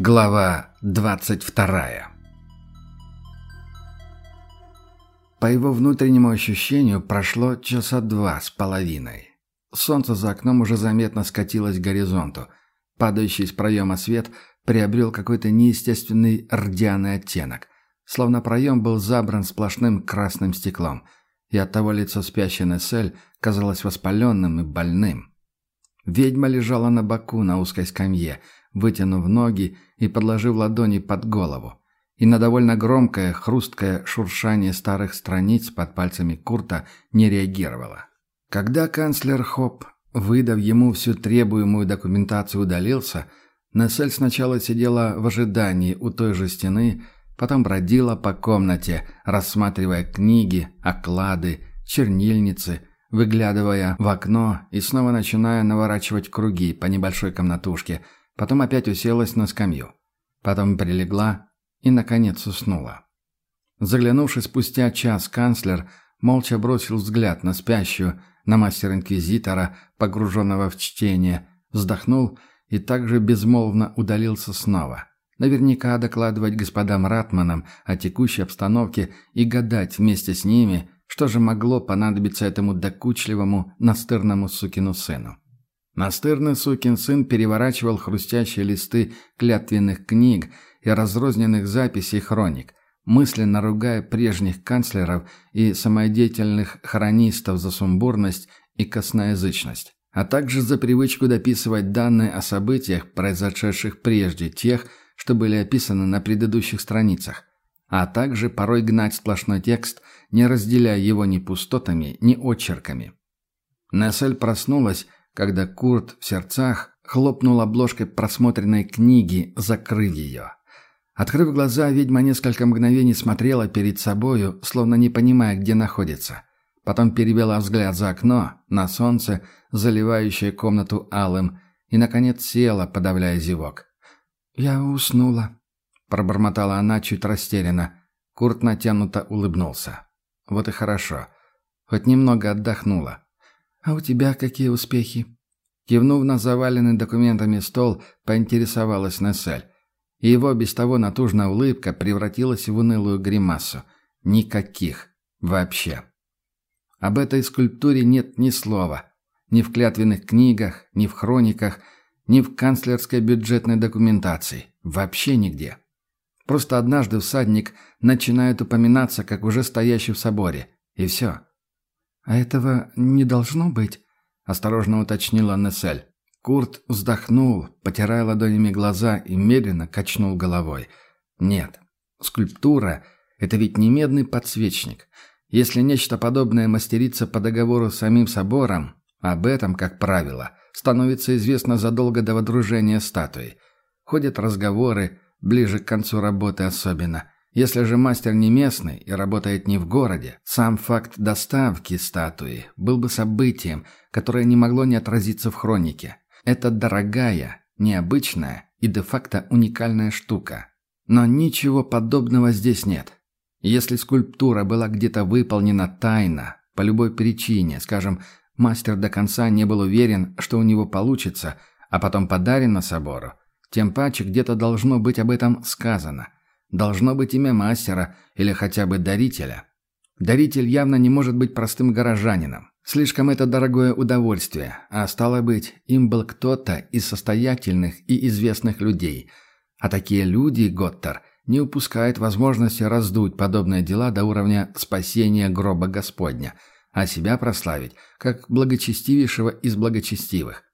Глава 22 По его внутреннему ощущению прошло часа два с половиной. Солнце за окном уже заметно скатилось к горизонту. Падающий из проема свет приобрел какой-то неестественный рдяный оттенок, словно проем был забран сплошным красным стеклом, и оттого лицо спящей Нессель казалось воспаленным и больным. Ведьма лежала на боку на узкой скамье – вытянув ноги и подложив ладони под голову. И на довольно громкое, хрусткое шуршание старых страниц под пальцами Курта не реагировала. Когда канцлер Хоп, выдав ему всю требуемую документацию, удалился, Нессель сначала сидела в ожидании у той же стены, потом бродила по комнате, рассматривая книги, оклады, чернильницы, выглядывая в окно и снова начиная наворачивать круги по небольшой комнатушке – Потом опять уселась на скамью. Потом прилегла и, наконец, уснула. Заглянувший спустя час канцлер молча бросил взгляд на спящую, на мастера-инквизитора, погруженного в чтение, вздохнул и также безмолвно удалился снова. Наверняка докладывать господам Ратманам о текущей обстановке и гадать вместе с ними, что же могло понадобиться этому докучливому, настырному сукину сыну. Настырный сукин сын переворачивал хрустящие листы клятвенных книг и разрозненных записей хроник, мысленно ругая прежних канцлеров и самодеятельных хронистов за сумбурность и косноязычность, а также за привычку дописывать данные о событиях, произошедших прежде тех, что были описаны на предыдущих страницах, а также порой гнать сплошной текст, не разделяя его ни пустотами, ни очерками. Нессель проснулась когда Курт в сердцах хлопнул обложкой просмотренной книги, закрыв ее. Открыв глаза, ведьма несколько мгновений смотрела перед собою, словно не понимая, где находится. Потом перевела взгляд за окно, на солнце, заливающее комнату алым, и, наконец, села, подавляя зевок. «Я уснула», — пробормотала она чуть растерянно. Курт натянуто улыбнулся. «Вот и хорошо. Хоть немного отдохнула. «А у тебя какие успехи?» Кивнув на заваленный документами стол, поинтересовалась Нессель. Его без того натужная улыбка превратилась в унылую гримасу. Никаких. Вообще. Об этой скульптуре нет ни слова. Ни в клятвенных книгах, ни в хрониках, ни в канцлерской бюджетной документации. Вообще нигде. Просто однажды всадник начинает упоминаться, как уже стоящий в соборе. И все. «А этого не должно быть?» – осторожно уточнила Нессель. Курт вздохнул, потирая ладонями глаза и медленно качнул головой. «Нет. Скульптура – это ведь не медный подсвечник. Если нечто подобное мастерится по договору с самим собором, об этом, как правило, становится известно задолго до водружения статуи. Ходят разговоры, ближе к концу работы особенно – если же мастер не местный и работает не в городе, сам факт доставки статуи был бы событием, которое не могло не отразиться в хронике. Это дорогая, необычная и де-факто уникальная штука. Но ничего подобного здесь нет. Если скульптура была где-то выполнена тайно, по любой причине, скажем, мастер до конца не был уверен, что у него получится, а потом подарена собору, тем паче где-то должно быть об этом сказано – Должно быть имя мастера или хотя бы дарителя. Даритель явно не может быть простым горожанином. Слишком это дорогое удовольствие, а стало быть, им был кто-то из состоятельных и известных людей. А такие люди, Готтер, не упускают возможности раздуть подобные дела до уровня спасения гроба Господня, а себя прославить, как благочестивейшего из благочестивых.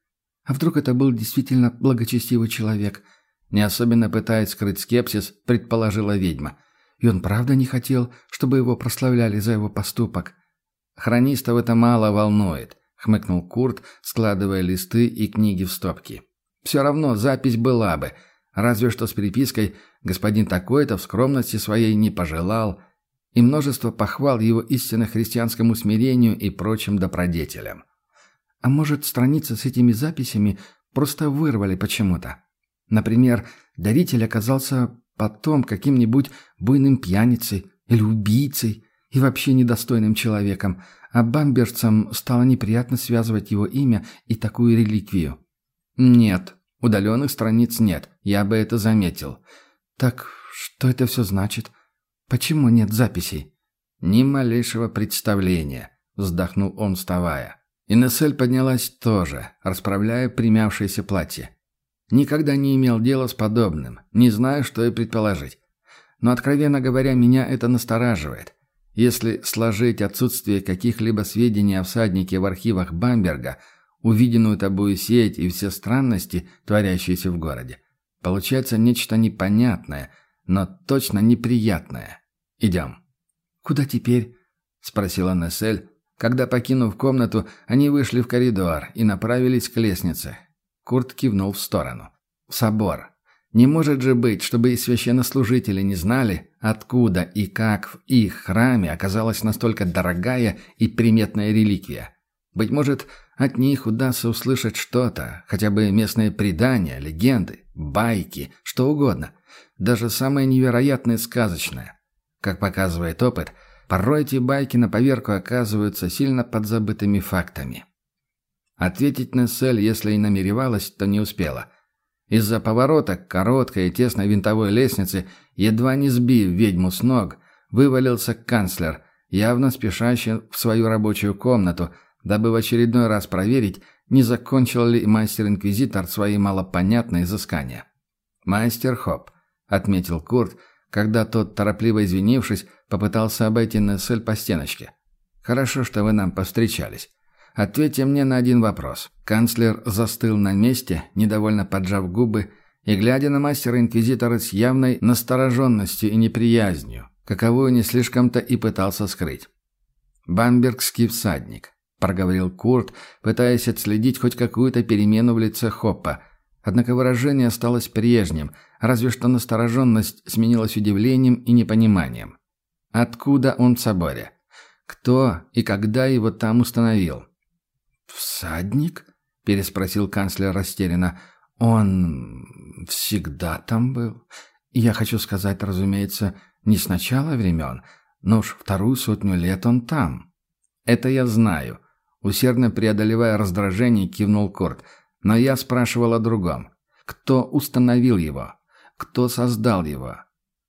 А вдруг это был действительно благочестивый человек – не особенно пытаясь скрыть скепсис, предположила ведьма. И он правда не хотел, чтобы его прославляли за его поступок. Хронистов это мало волнует, хмыкнул Курт, складывая листы и книги в стопки. Все равно запись была бы, разве что с перепиской господин такой-то в скромности своей не пожелал, и множество похвал его истинно христианскому смирению и прочим добродетелям. А может, страницы с этими записями просто вырвали почему-то? Например, даритель оказался потом каким-нибудь буйным пьяницей или убийцей и вообще недостойным человеком, а бамберцам стало неприятно связывать его имя и такую реликвию. «Нет», — Удаленных страниц нет, я бы это заметил. Так что это все значит? Почему нет записей? Ни малейшего представления, вздохнул он, вставая. Инессель поднялась тоже, расправляя примявшееся платье. Никогда не имел дела с подобным, не знаю, что и предположить. Но, откровенно говоря, меня это настораживает. Если сложить отсутствие каких-либо сведений о всаднике в архивах Бамберга, увиденную тобою сеть и все странности, творящиеся в городе, получается нечто непонятное, но точно неприятное. Идем. «Куда теперь?» — спросила Нессель, когда, покинув комнату, они вышли в коридор и направились к лестнице. Курт кивнул в сторону. «Собор. Не может же быть, чтобы и священнослужители не знали, откуда и как в их храме оказалась настолько дорогая и приметная реликвия. Быть может, от них удастся услышать что-то, хотя бы местные предания, легенды, байки, что угодно. Даже самое невероятное сказочное. Как показывает опыт – Порой эти байки на поверку оказываются сильно подзабытыми фактами. Ответить Нессель, если и намеревалась, то не успела. Из-за поворота короткой и тесной винтовой лестницы, едва не сбив ведьму с ног, вывалился канцлер, явно спешащий в свою рабочую комнату, дабы в очередной раз проверить, не закончил ли мастер-инквизитор свои малопонятные изыскания. «Мастер Хоп», — отметил Курт, когда тот, торопливо извинившись, Попытался обойти Нессель по стеночке. «Хорошо, что вы нам повстречались. Ответьте мне на один вопрос». Канцлер застыл на месте, недовольно поджав губы, и глядя на мастера-инквизитора с явной настороженностью и неприязнью, каковую не слишком-то и пытался скрыть. «Бамбергский всадник», — проговорил Курт, пытаясь отследить хоть какую-то перемену в лице Хоппа. Однако выражение осталось прежним, разве что настороженность сменилась удивлением и непониманием. Откуда он в соборе? Кто и когда его там установил? «Всадник?» – переспросил канцлер растерянно. «Он всегда там был? Я хочу сказать, разумеется, не с начала времен, но уж вторую сотню лет он там». «Это я знаю», – усердно преодолевая раздражение, кивнул Корт. «Но я спрашивал о другом. Кто установил его? Кто создал его?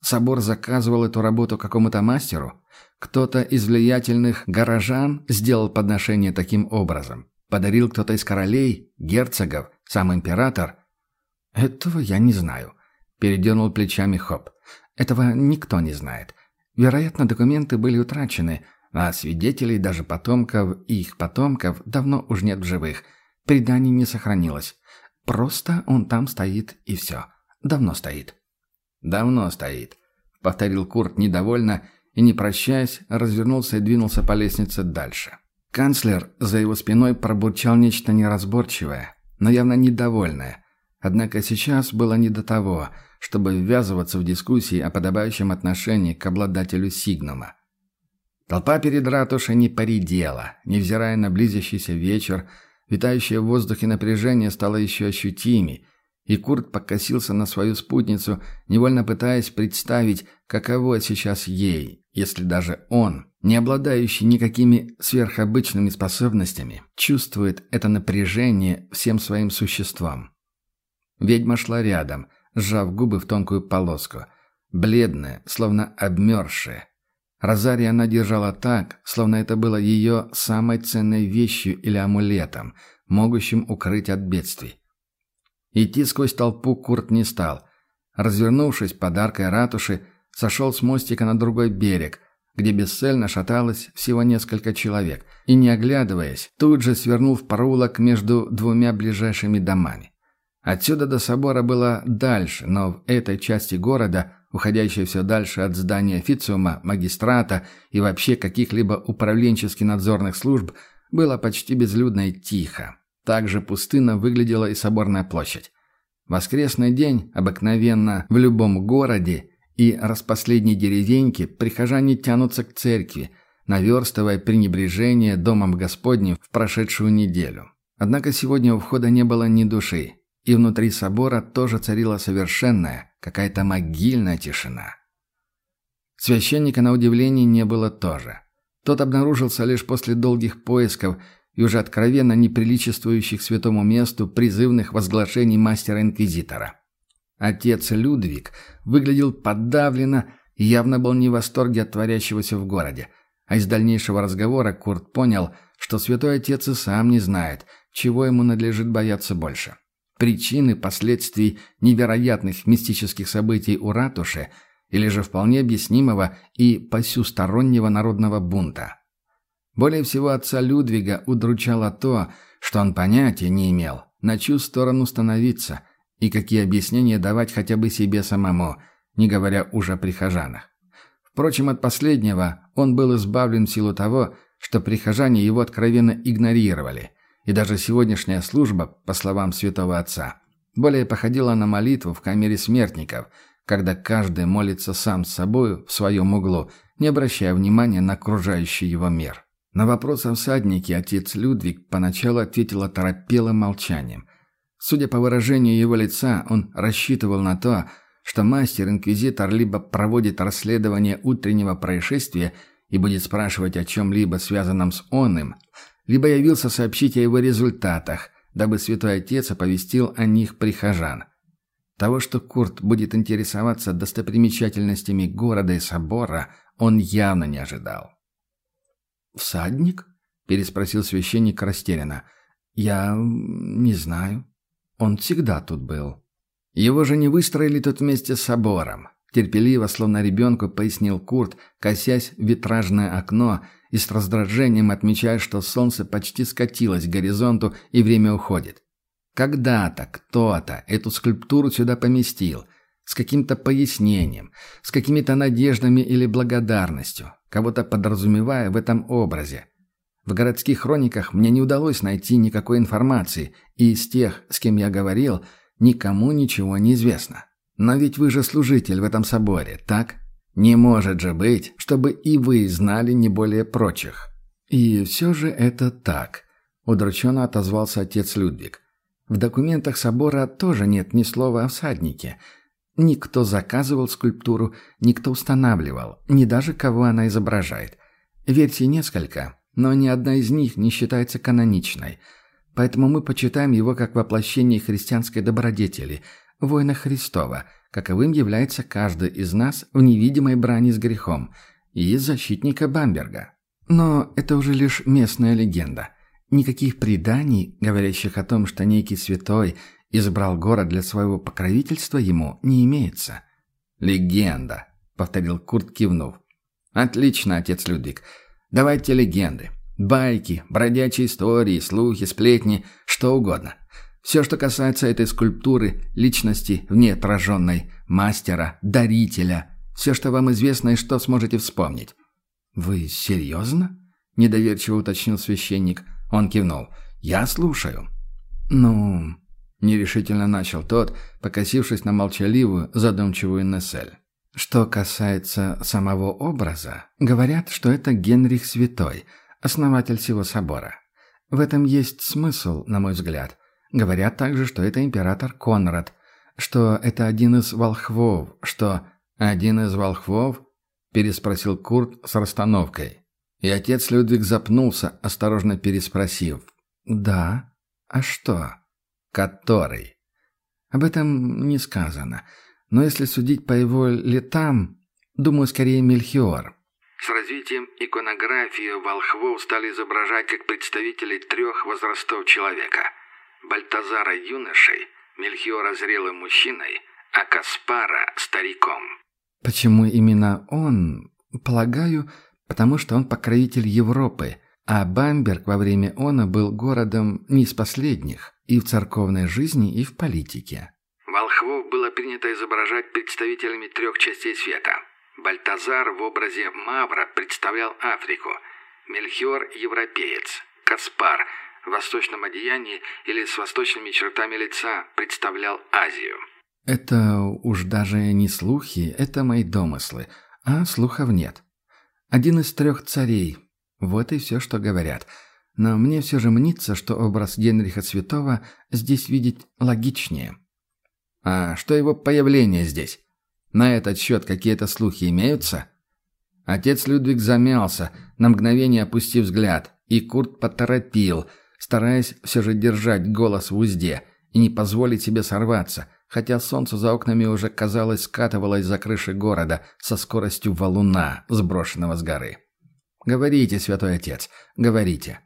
Собор заказывал эту работу какому-то мастеру? Кто-то из влиятельных горожан сделал подношение таким образом? Подарил кто-то из королей, герцогов, сам император? Этого я не знаю. Передернул плечами Хоп. Этого никто не знает. Вероятно, документы были утрачены, а свидетелей, даже потомков и их потомков, давно уж нет в живых. Преданий не сохранилось. Просто он там стоит и все. Давно стоит. «Давно стоит», — повторил Курт недовольно и, не прощаясь, развернулся и двинулся по лестнице дальше. Канцлер за его спиной пробурчал нечто неразборчивое, но явно недовольное. Однако сейчас было не до того, чтобы ввязываться в дискуссии о подобающем отношении к обладателю Сигнума. Толпа перед ратушей не поредела, невзирая на близящийся вечер, витающее в воздухе напряжение стало еще ощутимей, и Курт покосился на свою спутницу, невольно пытаясь представить, каково сейчас ей, если даже он, не обладающий никакими сверхобычными способностями, чувствует это напряжение всем своим существом. Ведьма шла рядом, сжав губы в тонкую полоску, бледная, словно обмерзшая. Розария она держала так, словно это было ее самой ценной вещью или амулетом, могущим укрыть от бедствий. Идти сквозь толпу Курт не стал. Развернувшись подаркой ратуши, сошел с мостика на другой берег, где бесцельно шаталось всего несколько человек, и, не оглядываясь, тут же свернул в проулок между двумя ближайшими домами. Отсюда до собора было дальше, но в этой части города, уходящей все дальше от здания официума, магистрата и вообще каких-либо управленческих надзорных служб, было почти безлюдно и тихо. Также пустынно выглядела и соборная площадь. Воскресный день, обыкновенно в любом городе и распоследней деревеньке, прихожане тянутся к церкви, наверстывая пренебрежение Домом Господним в прошедшую неделю. Однако сегодня у входа не было ни души, и внутри собора тоже царила совершенная, какая-то могильная тишина. Священника, на удивление, не было тоже. Тот обнаружился лишь после долгих поисков и уже откровенно неприличествующих святому месту призывных возглашений мастера-инквизитора. Отец Людвиг выглядел подавленно и явно был не в восторге от творящегося в городе. А из дальнейшего разговора Курт понял, что святой отец и сам не знает, чего ему надлежит бояться больше. Причины последствий невероятных мистических событий у ратуши или же вполне объяснимого и посюстороннего народного бунта. Более всего отца Людвига удручало то, что он понятия не имел, на чью сторону становиться и какие объяснения давать хотя бы себе самому, не говоря уже о прихожанах. Впрочем, от последнего он был избавлен в силу того, что прихожане его откровенно игнорировали, и даже сегодняшняя служба, по словам святого отца, более походила на молитву в камере смертников, когда каждый молится сам с собою в своем углу, не обращая внимания на окружающий его мир. На вопрос о всаднике отец Людвиг поначалу ответил оторопелым молчанием. Судя по выражению его лица, он рассчитывал на то, что мастер-инквизитор либо проводит расследование утреннего происшествия и будет спрашивать о чем-либо связанном с оным, либо явился сообщить о его результатах, дабы святой отец оповестил о них прихожан. Того, что Курт будет интересоваться достопримечательностями города и собора, он явно не ожидал. «Всадник?» — переспросил священник растерянно. «Я не знаю. Он всегда тут был». Его же не выстроили тут вместе с собором. Терпеливо, словно ребенку, пояснил Курт, косясь в витражное окно и с раздражением отмечая, что солнце почти скатилось к горизонту и время уходит. Когда-то кто-то эту скульптуру сюда поместил, с каким-то пояснением, с какими-то надеждами или благодарностью кого-то подразумевая в этом образе. В городских хрониках мне не удалось найти никакой информации, и из тех, с кем я говорил, никому ничего не известно. Но ведь вы же служитель в этом соборе, так? Не может же быть, чтобы и вы знали не более прочих. И все же это так, удрученно отозвался отец Людвиг. В документах собора тоже нет ни слова о всаднике – Никто заказывал скульптуру, никто устанавливал, ни даже кого она изображает. Версий несколько, но ни одна из них не считается каноничной. Поэтому мы почитаем его как воплощение христианской добродетели, воина Христова, каковым является каждый из нас в невидимой брани с грехом, и защитника Бамберга. Но это уже лишь местная легенда. Никаких преданий, говорящих о том, что некий святой – избрал город для своего покровительства, ему не имеется. «Легенда», — повторил Курт, кивнув. «Отлично, отец Людвиг. Давайте легенды. Байки, бродячие истории, слухи, сплетни, что угодно. Все, что касается этой скульптуры, личности в ней отраженной, мастера, дарителя, все, что вам известно и что сможете вспомнить». «Вы серьезно?» — недоверчиво уточнил священник. Он кивнул. «Я слушаю». «Ну, Нерешительно начал тот, покосившись на молчаливую, задумчивую Нессель. Что касается самого образа, говорят, что это Генрих Святой, основатель всего собора. В этом есть смысл, на мой взгляд. Говорят также, что это император Конрад, что это один из волхвов, что... «Один из волхвов?» – переспросил Курт с расстановкой. И отец Людвиг запнулся, осторожно переспросив. «Да? А что?» «Который?» «Об этом не сказано. Но если судить по его летам, думаю, скорее Мельхиор». С развитием иконографии волхвов стали изображать как представителей трех возрастов человека. Бальтазара юношей, Мельхиора зрелым мужчиной, а Каспара стариком. Почему именно он? Полагаю, потому что он покровитель Европы, а Бамберг во время она был городом не из последних. И в церковной жизни, и в политике. Волхвов было принято изображать представителями трех частей света. Бальтазар в образе Мавра представлял Африку, Мельхиор – европеец, Каспар в восточном одеянии или с восточными чертами лица представлял Азию. Это уж даже не слухи, это мои домыслы, а слухов нет. Один из трех царей. Вот и все, что говорят – но мне все же мнится, что образ Генриха Святого здесь видеть логичнее. А что его появление здесь? На этот счет какие-то слухи имеются? Отец Людвиг замялся, на мгновение опустив взгляд, И Курт поторопил, стараясь все же держать голос в узде и не позволить себе сорваться, хотя солнце за окнами уже, казалось, скатывалось за крыши города со скоростью валуна, сброшенного с горы. «Говорите, святой отец, говорите.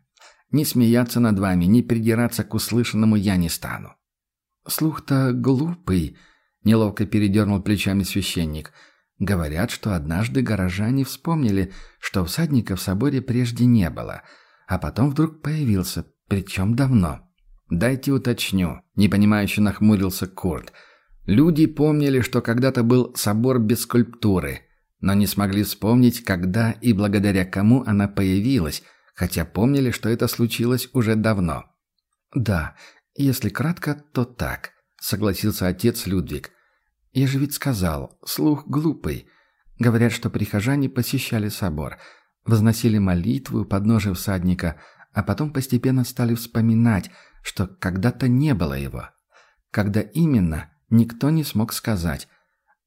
Не смеяться над вами, не придираться к услышанному я не стану». «Слух-то глупый», — неловко передернул плечами священник. «Говорят, что однажды горожане вспомнили, что всадника в соборе прежде не было, а потом вдруг появился, причем давно». «Дайте уточню», — непонимающе нахмурился Курт. «Люди помнили, что когда-то был собор без скульптуры, но не смогли вспомнить, когда и благодаря кому она появилась, хотя помнили, что это случилось уже давно». «Да, если кратко, то так», — согласился отец Людвиг. «Я же ведь сказал, слух глупый. Говорят, что прихожане посещали собор, возносили молитву у подножия всадника, а потом постепенно стали вспоминать, что когда-то не было его. Когда именно, никто не смог сказать.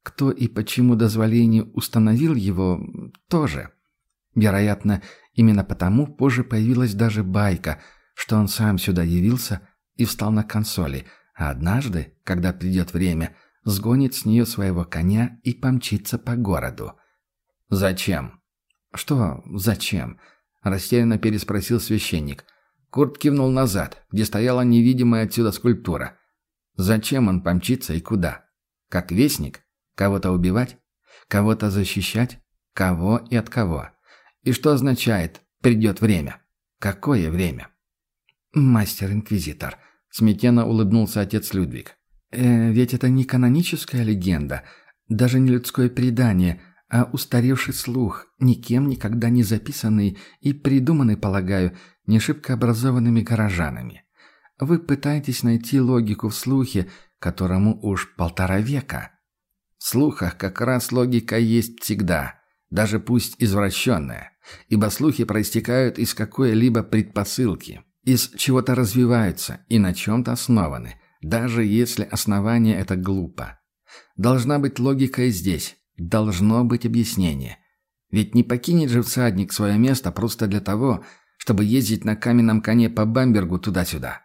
Кто и почему дозволение установил его, тоже. Вероятно, именно потому позже появилась даже байка, что он сам сюда явился и встал на консоли, а однажды, когда придет время, сгонит с нее своего коня и помчится по городу. «Зачем?» «Что «зачем?» – растерянно переспросил священник. Курт кивнул назад, где стояла невидимая отсюда скульптура. Зачем он помчится и куда? Как вестник? Кого-то убивать? Кого-то защищать? Кого и от кого? И что означает «придет время»? Какое время? «Мастер-инквизитор», — смятенно улыбнулся отец Людвиг. «Э, «Ведь это не каноническая легенда, даже не людское предание, а устаревший слух, никем никогда не записанный и придуманный, полагаю, не шибко образованными горожанами. Вы пытаетесь найти логику в слухе, которому уж полтора века. В слухах как раз логика есть всегда, даже пусть извращенная, ибо слухи проистекают из какой-либо предпосылки, из чего-то развиваются и на чем-то основаны, даже если основание это глупо. Должна быть логика и здесь, Должно быть объяснение. Ведь не покинет же всадник свое место просто для того, чтобы ездить на каменном коне по Бамбергу туда-сюда.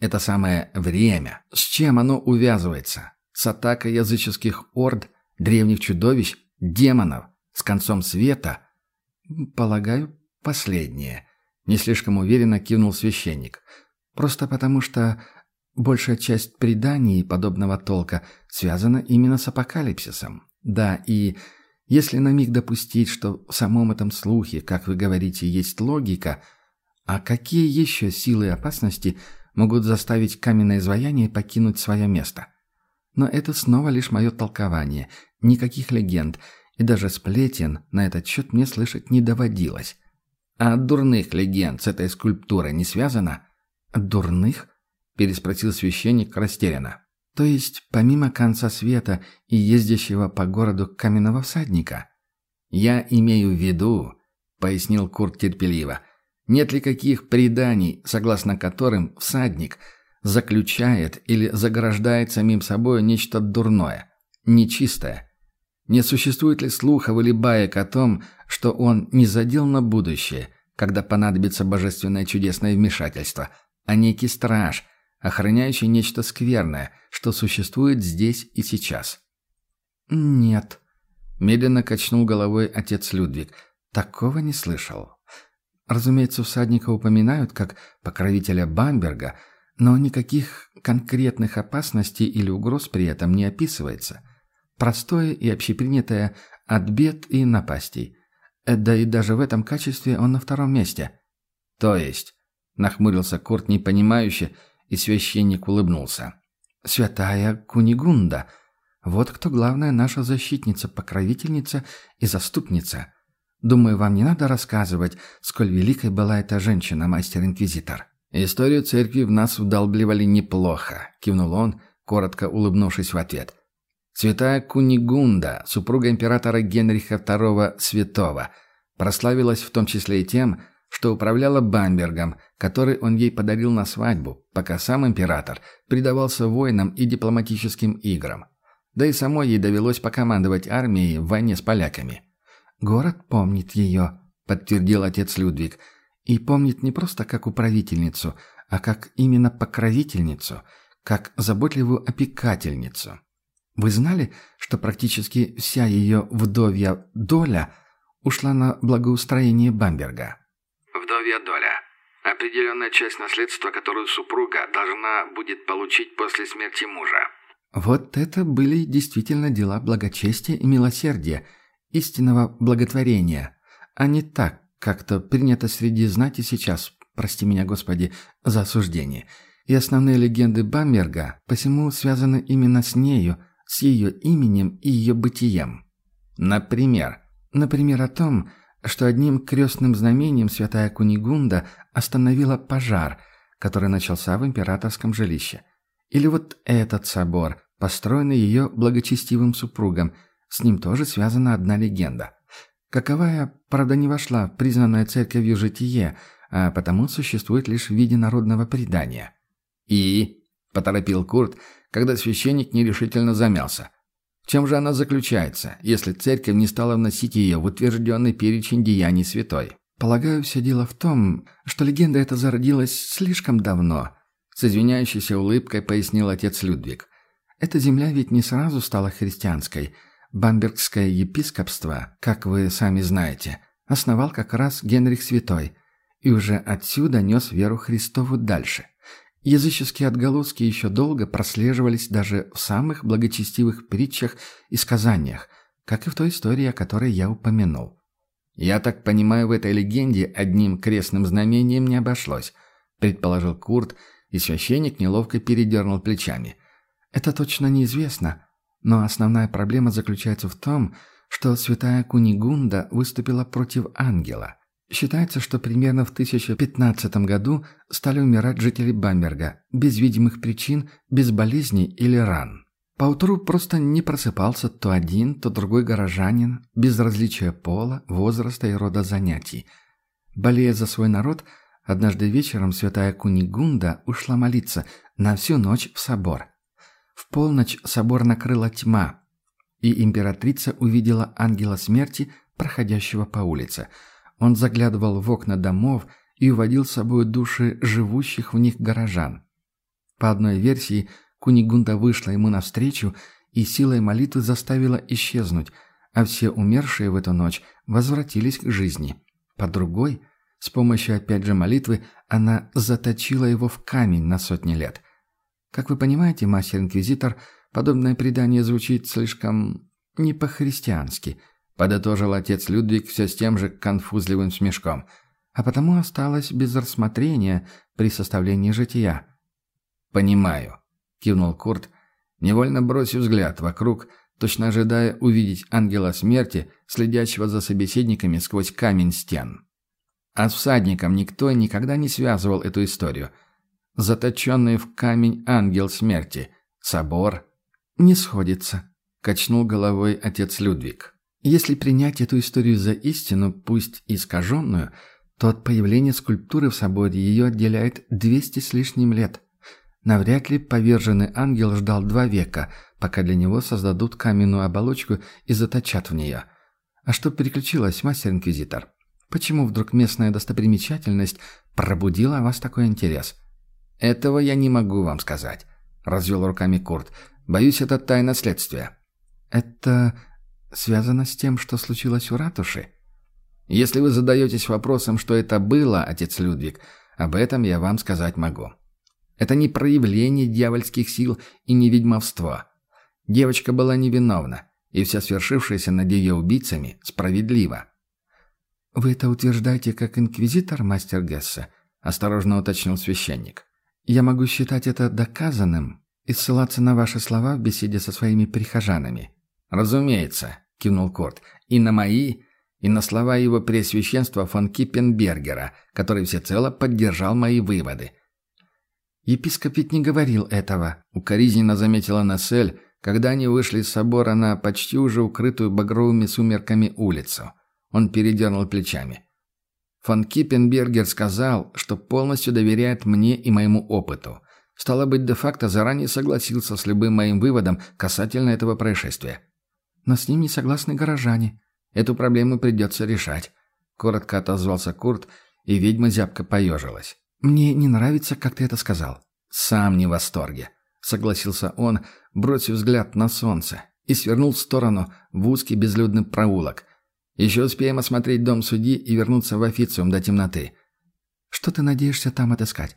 Это самое время. С чем оно увязывается? С атакой языческих орд, древних чудовищ, демонов, с концом света? Полагаю, последнее. Не слишком уверенно кивнул священник. Просто потому что большая часть преданий подобного толка связана именно с апокалипсисом. Да, и если на миг допустить, что в самом этом слухе, как вы говорите, есть логика, а какие еще силы и опасности могут заставить каменное изваяние покинуть свое место? Но это снова лишь мое толкование, никаких легенд, и даже сплетен на этот счет мне слышать не доводилось. А от дурных легенд с этой скульптурой не связано? От дурных? Переспросил священник растерянно. То есть, помимо конца света и ездящего по городу каменного всадника? Я имею в виду, пояснил Курт терпеливо, нет ли каких преданий, согласно которым всадник заключает или заграждает самим собой нечто дурное, нечистое? Не существует ли слухов или баек о том, что он не задел на будущее, когда понадобится божественное чудесное вмешательство, а некий страж – охраняющий нечто скверное, что существует здесь и сейчас. «Нет», — медленно качнул головой отец Людвиг, — «такого не слышал. Разумеется, всадника упоминают как покровителя Бамберга, но никаких конкретных опасностей или угроз при этом не описывается. Простое и общепринятое от бед и напастей. Да и даже в этом качестве он на втором месте. То есть, нахмурился Корт непонимающе, — и священник улыбнулся. «Святая Кунигунда. Вот кто главная наша защитница, покровительница и заступница. Думаю, вам не надо рассказывать, сколь великой была эта женщина, мастер-инквизитор». «Историю церкви в нас вдалбливали неплохо», — кивнул он, коротко улыбнувшись в ответ. «Святая Кунигунда, супруга императора Генриха II Святого, прославилась в том числе и тем, что управляла Бамбергом, который он ей подарил на свадьбу, пока сам император предавался войнам и дипломатическим играм. Да и самой ей довелось покомандовать армией в войне с поляками. «Город помнит ее», — подтвердил отец Людвиг. И помнит не просто как управительницу, а как именно покровительницу, как заботливую опекательницу. Вы знали, что практически вся ее вдовья доля ушла на благоустроение Бамберга? Вдовья доля. Определенная часть наследства, которую супруга должна будет получить после смерти мужа. Вот это были действительно дела благочестия и милосердия, истинного благотворения, а не так, как-то принято среди знати сейчас, прости меня, Господи, за осуждение. И основные легенды Бамберга посему связаны именно с нею, с ее именем и ее бытием. Например, например о том, что одним крестным знамением святая Кунигунда остановила пожар, который начался в императорском жилище. Или вот этот собор, построенный ее благочестивым супругом, с ним тоже связана одна легенда. Каковая, правда, не вошла в признанное церковью житие, а потому существует лишь в виде народного предания. «И?» – поторопил Курт, когда священник нерешительно замялся. В чем же она заключается, если церковь не стала вносить ее в утвержденный перечень деяний святой? Полагаю, все дело в том, что легенда эта зародилась слишком давно. С извиняющейся улыбкой пояснил отец Людвиг. Эта земля ведь не сразу стала христианской. Бамбергское епископство, как вы сами знаете, основал как раз Генрих Святой, и уже отсюда нес веру Христову дальше. Языческие отголоски еще долго прослеживались даже в самых благочестивых притчах и сказаниях, как и в той истории, о которой я упомянул. «Я так понимаю, в этой легенде одним крестным знамением не обошлось», предположил Курт, и священник неловко передернул плечами. «Это точно неизвестно, но основная проблема заключается в том, что святая Кунигунда выступила против ангела – Считается, что примерно в 1015 году стали умирать жители Бамберга, без видимых причин, без болезней или ран. Поутру просто не просыпался то один, то другой горожанин, без различия пола, возраста и рода занятий. Болея за свой народ, однажды вечером святая Кунигунда ушла молиться на всю ночь в собор. В полночь собор накрыла тьма, и императрица увидела ангела смерти, проходящего по улице – он заглядывал в окна домов и уводил с собой души живущих в них горожан. По одной версии, Кунигунда вышла ему навстречу и силой молитвы заставила исчезнуть, а все умершие в эту ночь возвратились к жизни. По другой, с помощью опять же молитвы, она заточила его в камень на сотни лет. Как вы понимаете, мастер-инквизитор, подобное предание звучит слишком не по-христиански – Подытожил отец Людвиг все с тем же конфузливым смешком. А потому осталось без рассмотрения при составлении жития. «Понимаю», — кивнул Курт, невольно бросив взгляд вокруг, точно ожидая увидеть ангела смерти, следящего за собеседниками сквозь камень стен. А с всадником никто никогда не связывал эту историю. Заточенный в камень ангел смерти. Собор. «Не сходится», — качнул головой отец Людвиг. Если принять эту историю за истину, пусть искаженную, то от появления скульптуры в соборе ее отделяет 200 с лишним лет. Навряд ли поверженный ангел ждал два века, пока для него создадут каменную оболочку и заточат в нее. А что переключилось, мастер-инквизитор? Почему вдруг местная достопримечательность пробудила вас такой интерес? Этого я не могу вам сказать, развел руками Курт. Боюсь, это тайна следствия. Это связано с тем, что случилось в ратуше? Если вы задаетесь вопросом, что это было, отец Людвиг, об этом я вам сказать могу. Это не проявление дьявольских сил и не ведьмовство. Девочка была невиновна, и все свершившееся над ее убийцами справедливо. «Вы это утверждаете как инквизитор, мастер Гесса?» – осторожно уточнил священник. «Я могу считать это доказанным и ссылаться на ваши слова в беседе со своими прихожанами». «Разумеется», — кивнул Корт. «И на мои, и на слова его преосвященства фон Киппенбергера, который всецело поддержал мои выводы». «Епископ ведь не говорил этого», — укоризненно заметила Насель, когда они вышли из собора на почти уже укрытую багровыми сумерками улицу. Он передернул плечами. Фон Киппенбергер сказал, что полностью доверяет мне и моему опыту. Стало быть, де-факто заранее согласился с любым моим выводом касательно этого происшествия. Но с ним не согласны горожане. Эту проблему придется решать. Коротко отозвался Курт и ведьма зябко поежилась. «Мне не нравится, как ты это сказал». «Сам не в восторге», — согласился он, бросив взгляд на солнце, и свернул в сторону в узкий безлюдный проулок. «Еще успеем осмотреть дом судьи и вернуться в официум до темноты». «Что ты надеешься там отыскать?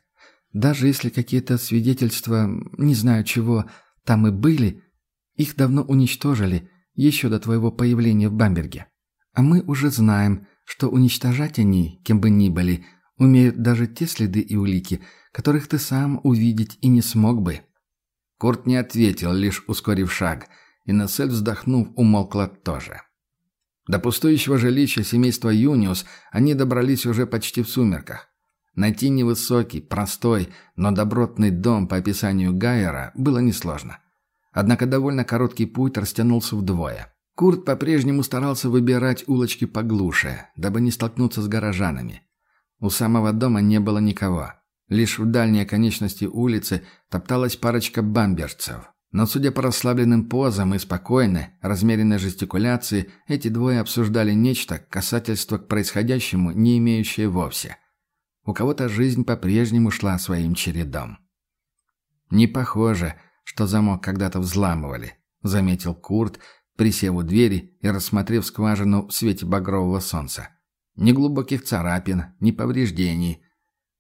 Даже если какие-то свидетельства, не знаю чего, там и были, их давно уничтожили, еще до твоего появления в Бамберге. А мы уже знаем, что уничтожать они, кем бы ни были, умеют даже те следы и улики, которых ты сам увидеть и не смог бы». Курт не ответил, лишь ускорив шаг, и Насель, вздохнув, умолкла тоже. До пустующего жилища семейства Юниус они добрались уже почти в сумерках. Найти невысокий, простой, но добротный дом по описанию Гайера было несложно. Однако довольно короткий путь растянулся вдвое. Курт по-прежнему старался выбирать улочки поглуше, дабы не столкнуться с горожанами. У самого дома не было никого. Лишь в дальней конечности улицы топталась парочка бамберцев. Но, судя по расслабленным позам и спокойной, размеренной жестикуляции, эти двое обсуждали нечто, касательство к происходящему, не имеющее вовсе – у кого-то жизнь по-прежнему шла своим чередом. «Не похоже, что замок когда-то взламывали», — заметил Курт, присев у двери и рассмотрев скважину в свете багрового солнца. «Ни глубоких царапин, ни повреждений».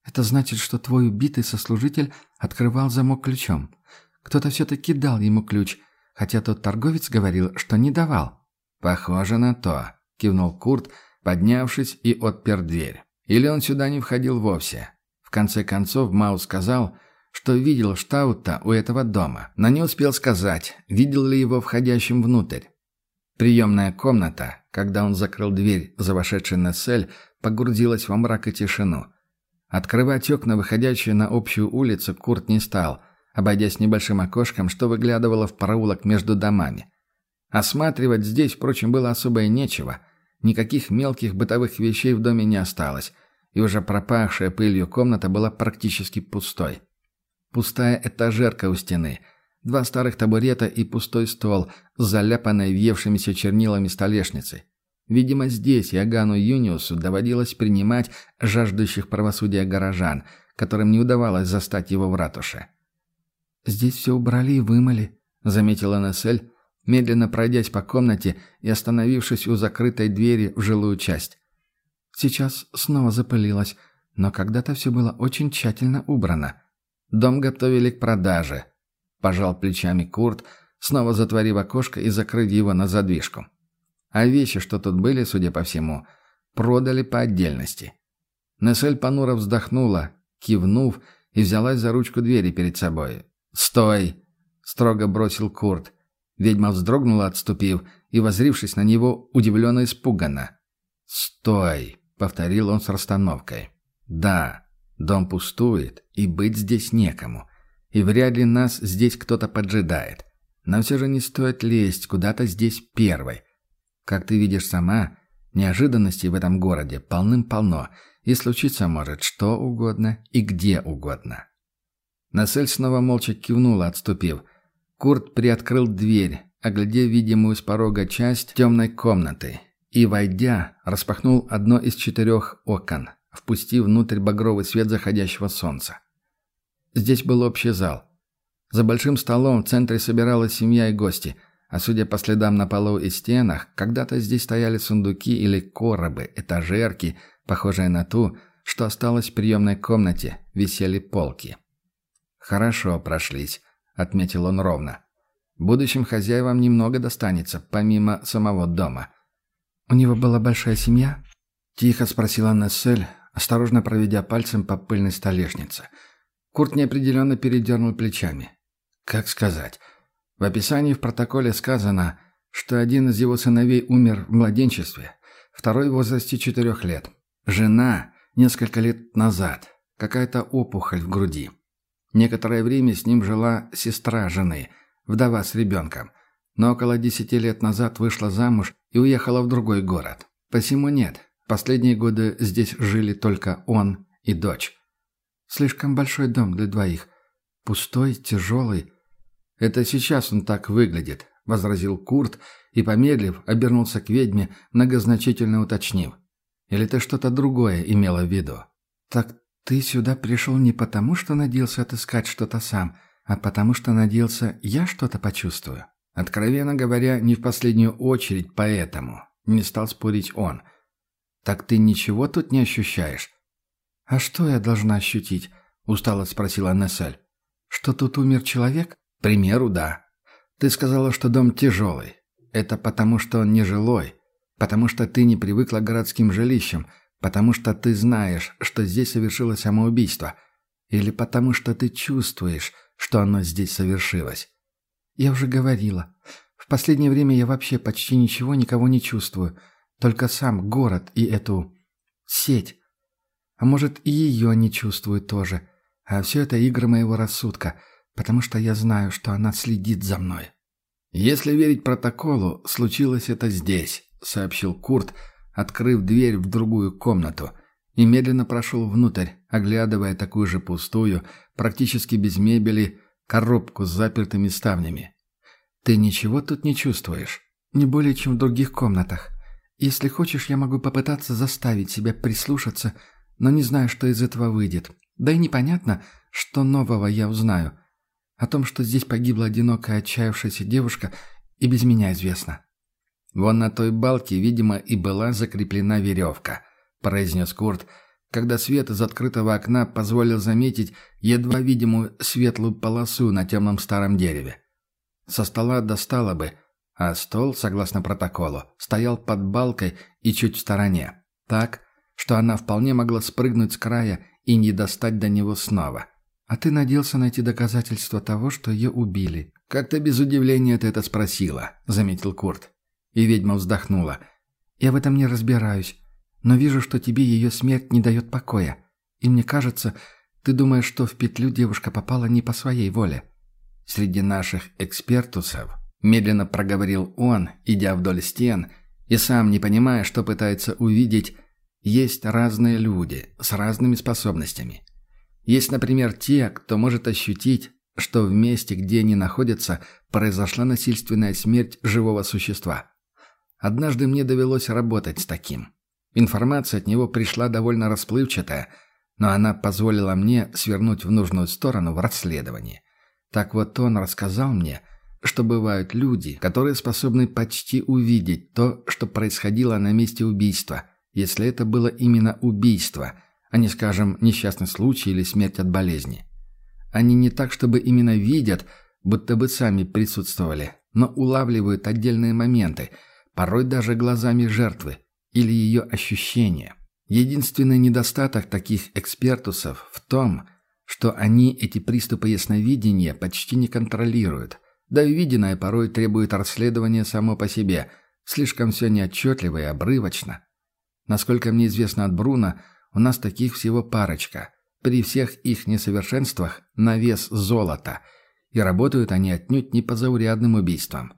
«Это значит, что твой убитый сослужитель открывал замок ключом. Кто-то все-таки дал ему ключ, хотя тот торговец говорил, что не давал». «Похоже на то», — кивнул Курт, поднявшись и отпер дверь. Или он сюда не входил вовсе. В конце концов, Мау сказал, что видел Штаута у этого дома, но не успел сказать, видел ли его входящим внутрь. Приемная комната, когда он закрыл дверь за вошедшей Нессель, погрузилась во мрак и тишину. Открывать окна, выходящие на общую улицу, Курт не стал, обойдясь небольшим окошком, что выглядывало в проулок между домами. Осматривать здесь, впрочем, было особо и нечего. Никаких мелких бытовых вещей в доме не осталось, и уже пропахшая пылью комната была практически пустой. Пустая этажерка у стены, два старых табурета и пустой стол с заляпанной въевшимися чернилами столешницей. Видимо, здесь Ягану Юниусу доводилось принимать жаждущих правосудия горожан, которым не удавалось застать его в ратуше. «Здесь все убрали и вымыли», — заметила Нессель, медленно пройдясь по комнате и остановившись у закрытой двери в жилую часть. Сейчас снова запылилось, но когда-то все было очень тщательно убрано. Дом готовили к продаже. Пожал плечами Курт, снова затворив окошко и закрыв его на задвижку. А вещи, что тут были, судя по всему, продали по отдельности. Нессель понуро вздохнула, кивнув, и взялась за ручку двери перед собой. «Стой!» — строго бросил Курт. Ведьма вздрогнула, отступив, и, возрившись на него, удивленно испуганно. «Стой!» — повторил он с расстановкой. «Да, дом пустует, и быть здесь некому. И вряд ли нас здесь кто-то поджидает. Но все же не стоит лезть куда-то здесь первой. Как ты видишь сама, неожиданностей в этом городе полным-полно, и случиться может что угодно и где угодно». Насель снова молча кивнула, отступив — Курт приоткрыл дверь, оглядев видимую с порога часть темной комнаты, и, войдя, распахнул одно из четырех окон, впустив внутрь багровый свет заходящего солнца. Здесь был общий зал. За большим столом в центре собиралась семья и гости, а судя по следам на полу и стенах, когда-то здесь стояли сундуки или коробы, этажерки, похожие на ту, что осталось в приемной комнате, висели полки. Хорошо прошлись отметил он ровно. Будущим хозяевам немного достанется, помимо самого дома. «У него была большая семья?» Тихо спросила Нессель, осторожно проведя пальцем по пыльной столешнице. Курт неопределенно передернул плечами. «Как сказать? В описании в протоколе сказано, что один из его сыновей умер в младенчестве, второй в возрасте четырех лет. Жена несколько лет назад. Какая-то опухоль в груди. Некоторое время с ним жила сестра жены, вдова с ребенком, но около десяти лет назад вышла замуж и уехала в другой город. Посему нет, последние годы здесь жили только он и дочь. Слишком большой дом для двоих. Пустой, тяжелый. «Это сейчас он так выглядит», — возразил Курт и, помедлив, обернулся к ведьме, многозначительно уточнив. Или ты что-то другое имела в виду?» «Так ты сюда пришел не потому, что надеялся отыскать что-то сам, а потому что надеялся, я что-то почувствую?» Откровенно говоря, не в последнюю очередь поэтому. Не стал спорить он. «Так ты ничего тут не ощущаешь?» «А что я должна ощутить?» — устало спросила Нессель. «Что тут умер человек?» «К примеру, да. Ты сказала, что дом тяжелый. Это потому, что он нежилой, потому что ты не привыкла к городским жилищам, потому что ты знаешь, что здесь совершилось самоубийство, или потому что ты чувствуешь, что оно здесь совершилось. Я уже говорила. В последнее время я вообще почти ничего никого не чувствую, только сам город и эту сеть. А может, и ее не чувствую тоже. А все это игры моего рассудка, потому что я знаю, что она следит за мной. Если верить протоколу, случилось это здесь, сообщил Курт, открыв дверь в другую комнату, и медленно прошел внутрь, оглядывая такую же пустую, практически без мебели, коробку с запертыми ставнями. «Ты ничего тут не чувствуешь? Не более, чем в других комнатах. Если хочешь, я могу попытаться заставить себя прислушаться, но не знаю, что из этого выйдет. Да и непонятно, что нового я узнаю. О том, что здесь погибла одинокая отчаявшаяся девушка, и без меня известно. «Вон на той балке, видимо, и была закреплена веревка», — произнес Курт, когда свет из открытого окна позволил заметить едва видимую светлую полосу на темном старом дереве. Со стола достало бы, а стол, согласно протоколу, стоял под балкой и чуть в стороне, так, что она вполне могла спрыгнуть с края и не достать до него снова. «А ты надеялся найти доказательства того, что ее убили?» «Как-то без удивления ты это спросила», — заметил Курт. И ведьма вздохнула. «Я в этом не разбираюсь, но вижу, что тебе ее смерть не дает покоя. И мне кажется, ты думаешь, что в петлю девушка попала не по своей воле». «Среди наших экспертусов», — медленно проговорил он, идя вдоль стен, и сам не понимая, что пытается увидеть, есть разные люди с разными способностями. Есть, например, те, кто может ощутить, что в месте, где они находятся, произошла насильственная смерть живого существа. Однажды мне довелось работать с таким. Информация от него пришла довольно расплывчатая, но она позволила мне свернуть в нужную сторону в расследовании. Так вот он рассказал мне, что бывают люди, которые способны почти увидеть то, что происходило на месте убийства, если это было именно убийство, а не, скажем, несчастный случай или смерть от болезни. Они не так, чтобы именно видят, будто бы сами присутствовали, но улавливают отдельные моменты – порой даже глазами жертвы или ее ощущения. Единственный недостаток таких экспертусов в том, что они эти приступы ясновидения почти не контролируют, да и виденное порой требует расследования само по себе, слишком все неотчетливо и обрывочно. Насколько мне известно от Бруна, у нас таких всего парочка. При всех их несовершенствах на вес золота, и работают они отнюдь не по заурядным убийствам.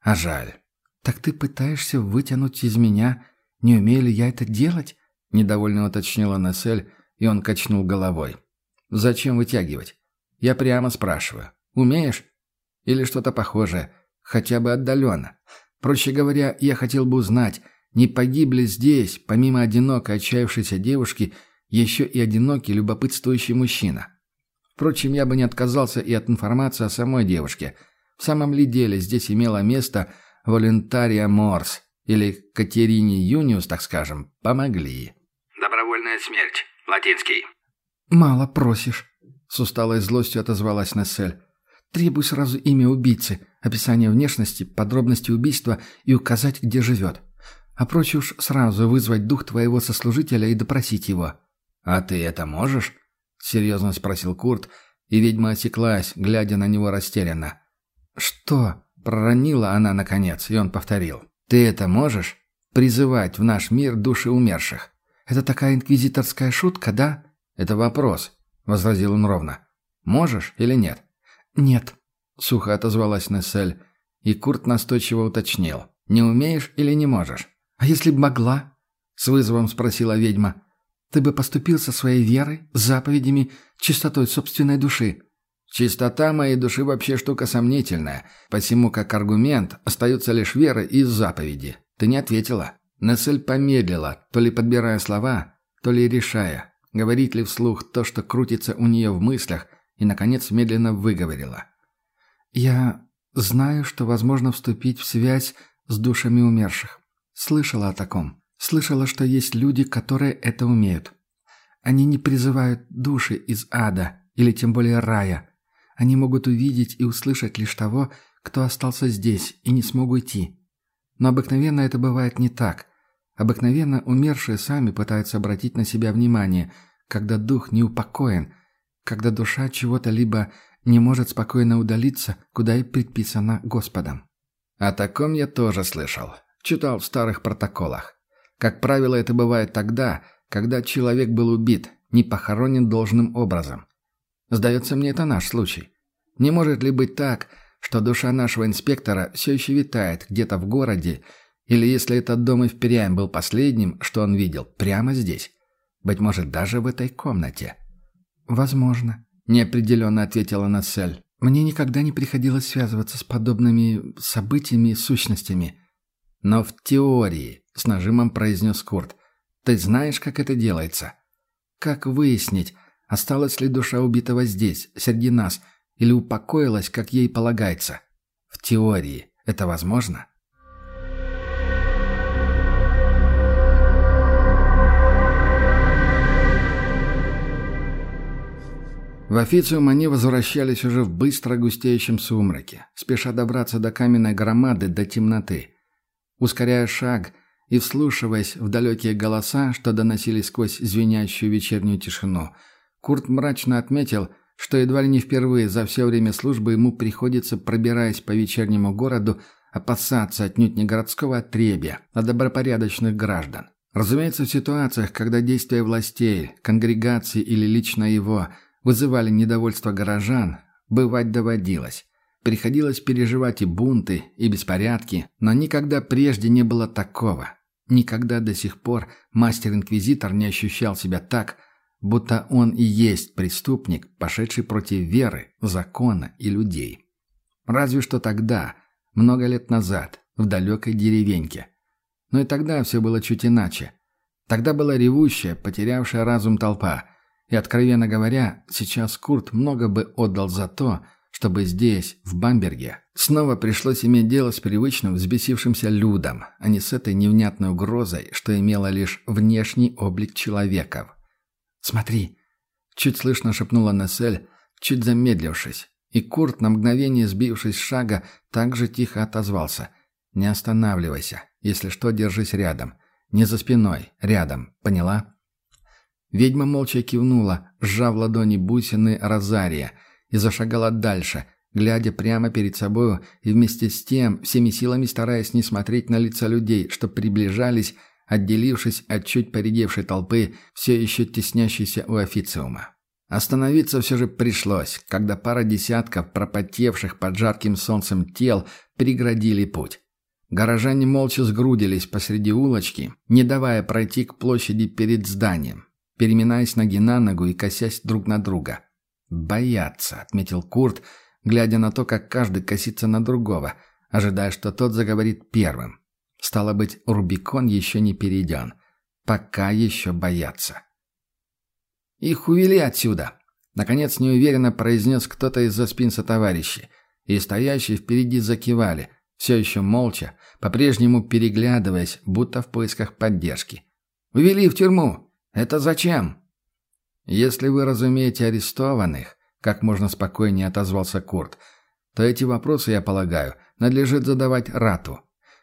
А жаль. «Так ты пытаешься вытянуть из меня, не умею ли я это делать?» — недовольно уточнила Нессель, и он качнул головой. «Зачем вытягивать? Я прямо спрашиваю. Умеешь? Или что-то похожее? Хотя бы отдаленно. Проще говоря, я хотел бы узнать, не погибли здесь, помимо одинокой отчаявшейся девушки, еще и одинокий любопытствующий мужчина. Впрочем, я бы не отказался и от информации о самой девушке. В самом ли деле здесь имело место Волюнтария Морс или Катерине Юниус, так скажем, помогли. «Добровольная смерть. Латинский». «Мало просишь», — с усталой злостью отозвалась Нессель. «Требуй сразу имя убийцы, описание внешности, подробности убийства и указать, где живет. А проще уж сразу вызвать дух твоего сослужителя и допросить его». «А ты это можешь?» — серьезно спросил Курт, и ведьма осеклась, глядя на него растерянно. «Что?» Проронила она наконец, и он повторил. «Ты это можешь? Призывать в наш мир души умерших?» «Это такая инквизиторская шутка, да?» «Это вопрос», — возразил он ровно. «Можешь или нет?» «Нет», — сухо отозвалась Нессель, и Курт настойчиво уточнил. «Не умеешь или не можешь?» «А если б могла?» — с вызовом спросила ведьма. «Ты бы поступил со своей верой, заповедями, чистотой собственной души. Чистота моей души вообще штука сомнительная, посему как аргумент остаются лишь вера и заповеди. Ты не ответила. Нессель помедлила, то ли подбирая слова, то ли решая, говорить ли вслух то, что крутится у нее в мыслях, и, наконец, медленно выговорила. «Я знаю, что возможно вступить в связь с душами умерших. Слышала о таком. Слышала, что есть люди, которые это умеют. Они не призывают души из ада или тем более рая. Они могут увидеть и услышать лишь того, кто остался здесь и не смог уйти. Но обыкновенно это бывает не так. Обыкновенно умершие сами пытаются обратить на себя внимание, когда дух не упокоен, когда душа чего-то либо не может спокойно удалиться, куда и предписано Господом. О таком я тоже слышал. Читал в старых протоколах. Как правило, это бывает тогда, когда человек был убит, не похоронен должным образом. Сдается мне, это наш случай. Не может ли быть так, что душа нашего инспектора все еще витает где-то в городе, или если этот дом и впрямь был последним, что он видел, прямо здесь? Быть может, даже в этой комнате? «Возможно», — неопределенно ответила Нассель. «Мне никогда не приходилось связываться с подобными событиями и сущностями». «Но в теории», — с нажимом произнес Курт, — «ты знаешь, как это делается? Как выяснить, осталась ли душа убитого здесь, среди нас, или упокоилась, как ей полагается? В теории это возможно?» В официум они возвращались уже в быстро густеющем сумраке, спеша добраться до каменной громады до темноты. Ускоряя шаг и вслушиваясь в далекие голоса, что доносились сквозь звенящую вечернюю тишину, Курт мрачно отметил, что едва ли не впервые за все время службы ему приходится, пробираясь по вечернему городу, опасаться отнюдь не городского отребья, а добропорядочных граждан. Разумеется, в ситуациях, когда действия властей, конгрегации или лично его – вызывали недовольство горожан, бывать доводилось. Приходилось переживать и бунты, и беспорядки, но никогда прежде не было такого. Никогда до сих пор мастер-инквизитор не ощущал себя так, будто он и есть преступник, пошедший против веры, закона и людей. Разве что тогда, много лет назад, в далекой деревеньке. Но и тогда все было чуть иначе. Тогда была ревущая, потерявшая разум толпа – и, откровенно говоря, сейчас Курт много бы отдал за то, чтобы здесь, в Бамберге, снова пришлось иметь дело с привычным взбесившимся людом, а не с этой невнятной угрозой, что имела лишь внешний облик человеков. «Смотри!» — чуть слышно шепнула Нессель, чуть замедлившись, и Курт, на мгновение сбившись с шага, также тихо отозвался. «Не останавливайся. Если что, держись рядом. Не за спиной, рядом. Поняла?» Ведьма молча кивнула, сжав ладони бусины розария, и зашагала дальше, глядя прямо перед собою и вместе с тем всеми силами стараясь не смотреть на лица людей, что приближались, отделившись от чуть поредевшей толпы, все еще теснящейся у официума. Остановиться все же пришлось, когда пара десятков пропотевших под жарким солнцем тел преградили путь. Горожане молча сгрудились посреди улочки, не давая пройти к площади перед зданием переминаясь ноги на ногу и косясь друг на друга. «Боятся», — отметил Курт, глядя на то, как каждый косится на другого, ожидая, что тот заговорит первым. Стало быть, Рубикон еще не перейден. Пока еще боятся. «Их увели отсюда!» Наконец неуверенно произнес кто-то из-за спин сотоварищей, и стоящие впереди закивали, все еще молча, по-прежнему переглядываясь, будто в поисках поддержки. «Увели в тюрьму!» «Это зачем?» «Если вы разумеете арестованных», — как можно спокойнее отозвался Курт, «то эти вопросы, я полагаю, надлежит задавать Рату.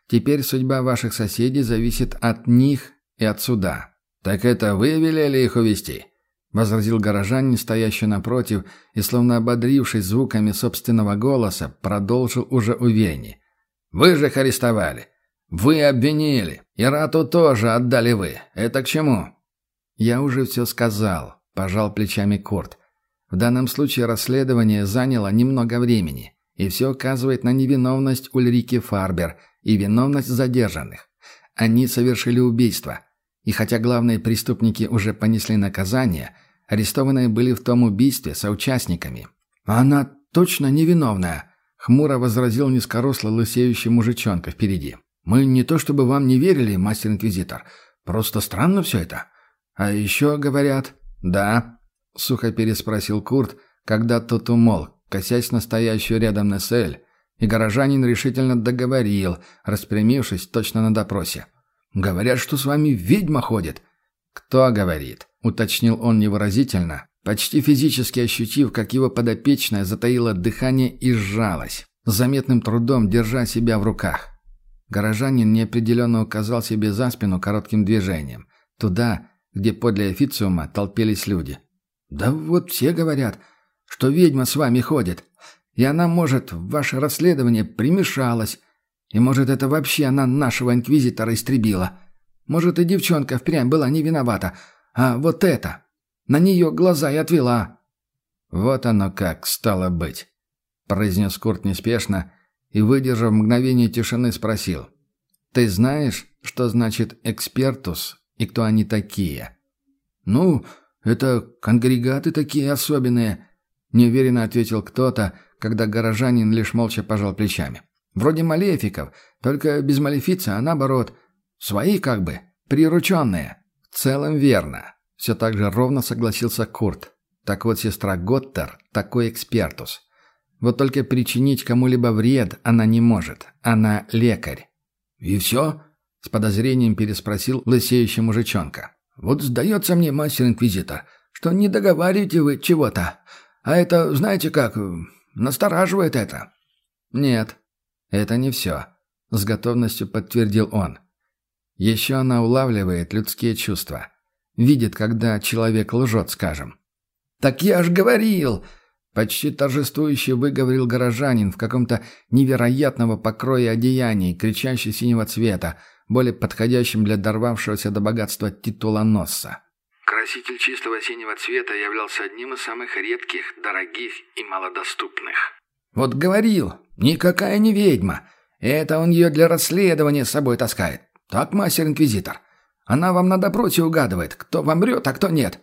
Теперь судьба ваших соседей зависит от них и от суда». «Так это вы велели их увести? возразил горожанин, стоящий напротив, и, словно ободрившись звуками собственного голоса, продолжил уже увереннее. «Вы же их арестовали. Вы обвинили. И Рату тоже отдали вы. Это к чему?» «Я уже все сказал», – пожал плечами Корт. «В данном случае расследование заняло немного времени, и все указывает на невиновность Ульрики Фарбер и виновность задержанных. Они совершили убийство, и хотя главные преступники уже понесли наказание, арестованные были в том убийстве соучастниками». «Она точно невиновная», – хмуро возразил низкорослый лысеющий мужичонка впереди. Мы не то чтобы вам не верили, мастер-инквизитор. Просто странно все это. А еще говорят... Да, сухо переспросил Курт, когда тот умолк, косясь настоящую рядом Нессель, и горожанин решительно договорил, распрямившись точно на допросе. «Говорят, что с вами ведьма ходит». «Кто говорит?» — уточнил он невыразительно, почти физически ощутив, как его подопечная затаила дыхание и сжалась, с заметным трудом держа себя в руках. Горожанин неопределенно указал себе за спину коротким движением, туда, где подле официума толпились люди. «Да вот все говорят, что ведьма с вами ходит, и она, может, в ваше расследование примешалась. И, может, это вообще она нашего инквизитора истребила. Может, и девчонка впрямь была не виновата. А вот это... На нее глаза и отвела». «Вот оно как стало быть», — произнес Курт неспешно и, выдержав мгновение тишины, спросил. «Ты знаешь, что значит «экспертус» и кто они такие?» «Ну, это конгрегаты такие особенные», — неуверенно ответил кто-то, когда горожанин лишь молча пожал плечами. «Вроде малефиков, только без малефица, а наоборот. Свои как бы, прирученные». «В целом верно», — все так же ровно согласился Курт. «Так вот, сестра Готтер — такой экспертус. Вот только причинить кому-либо вред она не может. Она лекарь». «И все?» — с подозрением переспросил лысеющий мужичонка. «Вот сдается мне, мастер-инквизитор, что не договариваете вы чего-то. А это, знаете как, Настораживает это». «Нет, это не все», — с готовностью подтвердил он. «Еще она улавливает людские чувства. Видит, когда человек лжет, скажем». «Так я ж говорил!» Почти торжествующе выговорил горожанин в каком-то невероятного покроя одеяний, кричащий синего цвета, более подходящим для дорвавшегося до богатства титула Носса. Краситель чистого синего цвета являлся одним из самых редких, дорогих и малодоступных. «Вот говорил, никакая не ведьма. Это он ее для расследования с собой таскает. Так, мастер-инквизитор? Она вам на допросе угадывает, кто вам врет, а кто нет».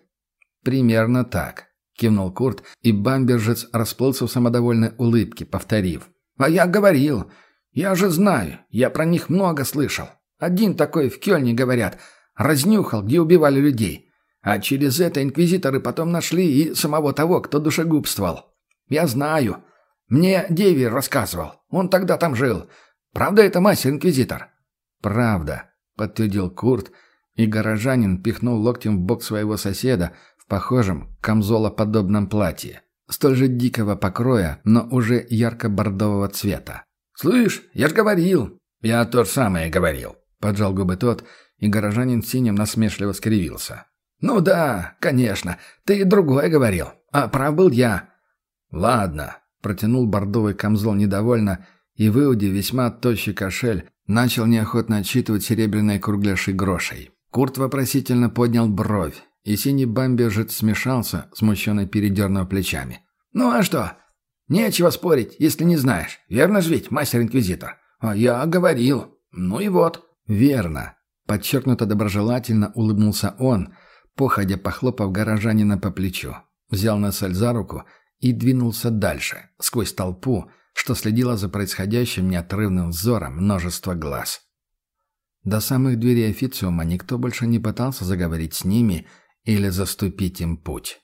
«Примерно так», — кивнул Курт, и бамбержец расплылся в самодовольной улыбке, повторив. «А я говорил. Я же знаю. Я про них много слышал. Один такой в Кёльне, говорят, разнюхал, где убивали людей. А через это инквизиторы потом нашли и самого того, кто душегубствовал. Я знаю. Мне Девер рассказывал. Он тогда там жил. Правда это мастер-инквизитор?» «Правда», — подтвердил Курт, и горожанин пихнул локтем в бок своего соседа в похожем камзолоподобном платье, столь же дикого покроя, но уже ярко-бордового цвета. «Слышь, я ж говорил!» «Я то же самое говорил», — поджал губы тот, и горожанин синим насмешливо скривился. «Ну да, конечно. Ты другое говорил. А прав был я». «Ладно», — протянул бордовый камзол недовольно, и, выудив весьма тощий кошель, начал неохотно отчитывать серебряной кругляши грошей. Курт вопросительно поднял бровь, и синий бамбержит смешался, смущенно передернув плечами. «Ну а что? Нечего спорить, если не знаешь. Верно же ведь, мастер-инквизитор? А я говорил. Ну и вот». «Верно», — подчеркнуто доброжелательно улыбнулся он, походя похлопав горожанина по плечу. Взял Нессель за руку и двинулся дальше, сквозь толпу, что следила за происходящим неотрывным взором множества глаз. До самых дверей официума никто больше не пытался заговорить с ними или заступить им путь.